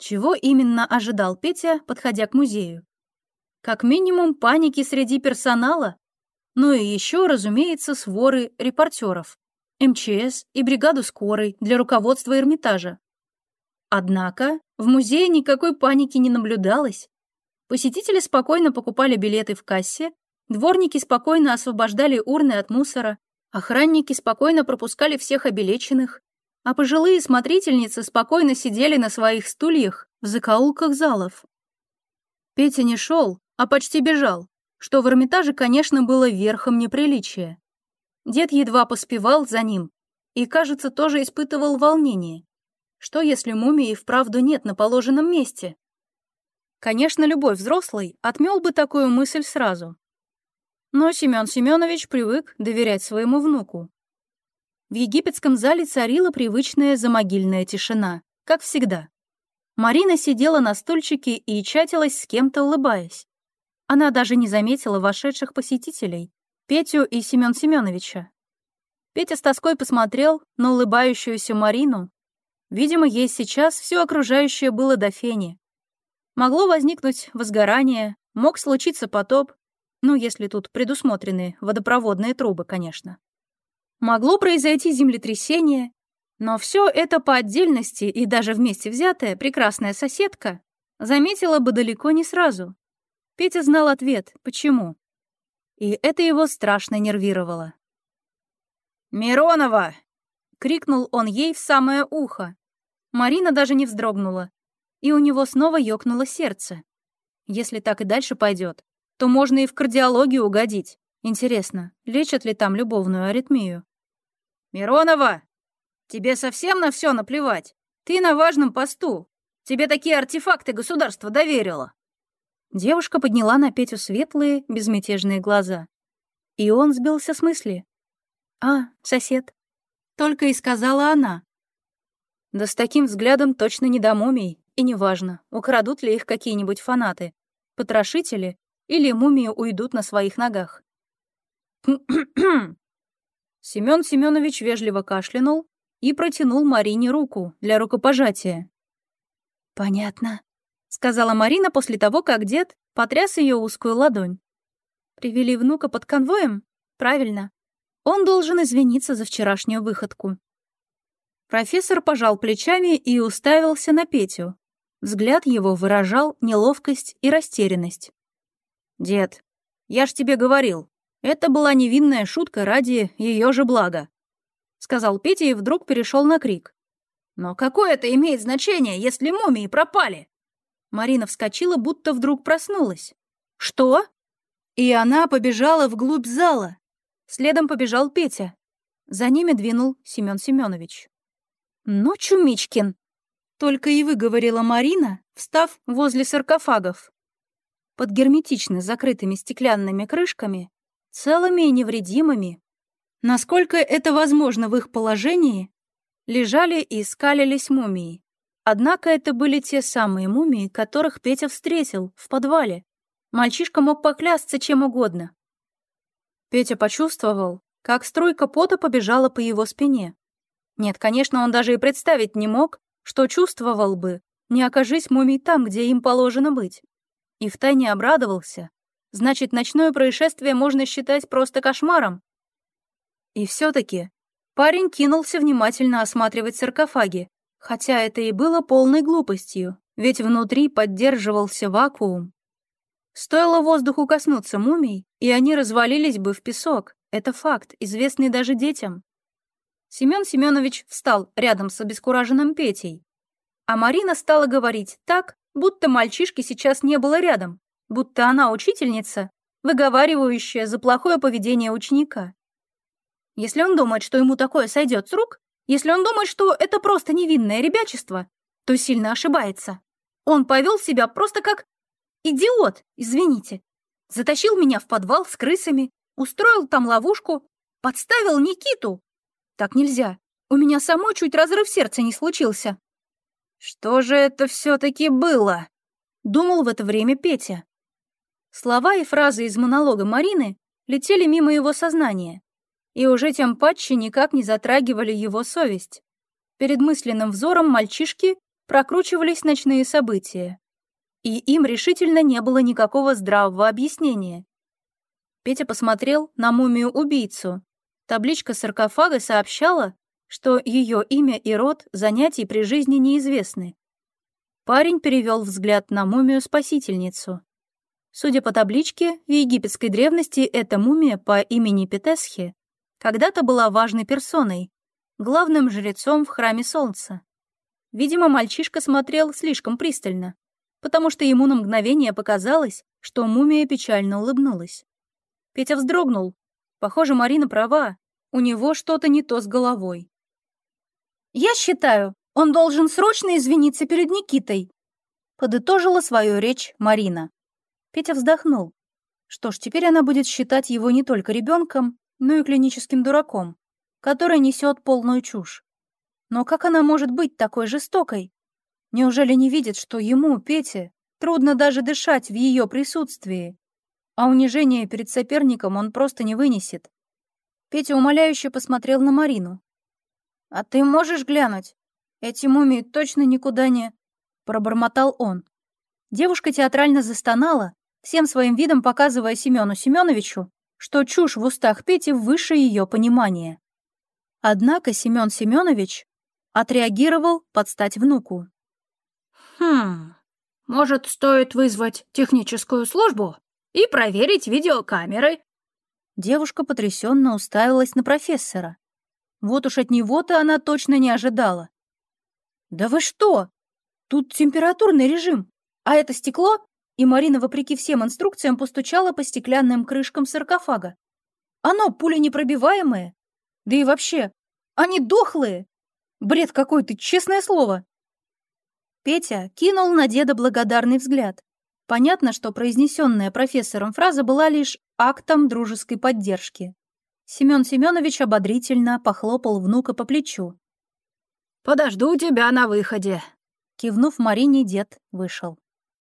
Чего именно ожидал Петя, подходя к музею? Как минимум паники среди персонала, ну и еще, разумеется, своры репортеров, МЧС и бригаду скорой для руководства Эрмитажа. Однако в музее никакой паники не наблюдалось. Посетители спокойно покупали билеты в кассе, дворники спокойно освобождали урны от мусора, охранники спокойно пропускали всех обелеченных, а пожилые смотрительницы спокойно сидели на своих стульях в закоулках залов. Петя не шел, а почти бежал, что в Эрмитаже, конечно, было верхом неприличия. Дед едва поспевал за ним и, кажется, тоже испытывал волнение. Что, если мумии вправду нет на положенном месте? Конечно, любой взрослый отмел бы такую мысль сразу. Но Семен Семенович привык доверять своему внуку. В египетском зале царила привычная замогильная тишина, как всегда. Марина сидела на стульчике и чатилась с кем-то, улыбаясь. Она даже не заметила вошедших посетителей, Петю и Семен Семеновича. Петя с тоской посмотрел на улыбающуюся Марину. Видимо, ей сейчас все окружающее было до фени. Могло возникнуть возгорание, мог случиться потоп, ну, если тут предусмотрены водопроводные трубы, конечно. Могло произойти землетрясение, но все это по отдельности и даже вместе взятая прекрасная соседка заметила бы далеко не сразу. Петя знал ответ, почему. И это его страшно нервировало. «Миронова!» — крикнул он ей в самое ухо. Марина даже не вздрогнула, и у него снова ёкнуло сердце. Если так и дальше пойдет, то можно и в кардиологию угодить. Интересно, лечат ли там любовную аритмию? «Миронова! Тебе совсем на все наплевать? Ты на важном посту. Тебе такие артефакты государство доверило». Девушка подняла на Петю светлые, безмятежные глаза. И он сбился с мысли. «А, сосед». Только и сказала она. Да с таким взглядом точно не до мумий, и неважно, украдут ли их какие-нибудь фанаты, потрошители или мумии уйдут на своих ногах. Семён Семёнович вежливо кашлянул и протянул Марине руку для рукопожатия. «Понятно», — сказала Марина после того, как дед потряс ее узкую ладонь. «Привели внука под конвоем? Правильно. Он должен извиниться за вчерашнюю выходку». Профессор пожал плечами и уставился на Петю. Взгляд его выражал неловкость и растерянность. «Дед, я ж тебе говорил, это была невинная шутка ради ее же блага», — сказал Петя и вдруг перешел на крик. «Но какое это имеет значение, если мумии пропали?» Марина вскочила, будто вдруг проснулась. «Что?» И она побежала вглубь зала. Следом побежал Петя. За ними двинул Семен Семенович. «Ну, Чумичкин!» Только и выговорила Марина, встав возле саркофагов. Под герметично закрытыми стеклянными крышками целыми и невредимыми, насколько это возможно в их положении, лежали и скалились мумии. Однако это были те самые мумии, которых Петя встретил в подвале. Мальчишка мог поклясться чем угодно. Петя почувствовал, как струйка пота побежала по его спине. Нет, конечно, он даже и представить не мог, что чувствовал бы, не окажись мумий там, где им положено быть. И втайне обрадовался, Значит, ночное происшествие можно считать просто кошмаром. И все-таки парень кинулся внимательно осматривать саркофаги, хотя это и было полной глупостью, ведь внутри поддерживался вакуум. Стоило воздуху коснуться мумий, и они развалились бы в песок. Это факт, известный даже детям. Семен Семенович встал рядом с обескураженным Петей. А Марина стала говорить так, будто мальчишки сейчас не было рядом, будто она учительница, выговаривающая за плохое поведение ученика. Если он думает, что ему такое сойдет с рук, если он думает, что это просто невинное ребячество, то сильно ошибается. Он повел себя просто как идиот, извините. Затащил меня в подвал с крысами, устроил там ловушку, подставил Никиту. Так нельзя. У меня самой чуть разрыв сердца не случился. Что же это все-таки было? Думал в это время Петя. Слова и фразы из монолога Марины летели мимо его сознания, и уже тем патче никак не затрагивали его совесть. Перед мысленным взором мальчишки прокручивались ночные события. И им решительно не было никакого здравого объяснения. Петя посмотрел на мумию-убийцу. Табличка саркофага сообщала, что ее имя и род занятий при жизни неизвестны. Парень перевел взгляд на мумию-спасительницу. Судя по табличке, в египетской древности эта мумия по имени Петесхи когда-то была важной персоной, главным жрецом в храме солнца. Видимо, мальчишка смотрел слишком пристально, потому что ему на мгновение показалось, что мумия печально улыбнулась. Петя вздрогнул. Похоже, Марина права, у него что-то не то с головой. «Я считаю, он должен срочно извиниться перед Никитой», подытожила свою речь Марина. Петя вздохнул. Что ж, теперь она будет считать его не только ребенком, но и клиническим дураком, который несет полную чушь. Но как она может быть такой жестокой? Неужели не видит, что ему, Пете, трудно даже дышать в ее присутствии? А унижение перед соперником он просто не вынесет. Петя умоляюще посмотрел на Марину. «А ты можешь глянуть? Эти мумии точно никуда не...» Пробормотал он. Девушка театрально застонала, всем своим видом показывая Семену Семеновичу, что чушь в устах Пети выше ее понимания. Однако Семен Семенович отреагировал под стать внуку. «Хм, может, стоит вызвать техническую службу и проверить видеокамеры?» Девушка потрясенно уставилась на профессора. Вот уж от него-то она точно не ожидала. «Да вы что? Тут температурный режим, а это стекло и Марина, вопреки всем инструкциям, постучала по стеклянным крышкам саркофага. «Оно пуленепробиваемое? Да и вообще, они дохлые! Бред какой-то, честное слово!» Петя кинул на деда благодарный взгляд. Понятно, что произнесенная профессором фраза была лишь актом дружеской поддержки. Семен Семенович ободрительно похлопал внука по плечу. «Подожду тебя на выходе», Кивнув Марине, дед вышел.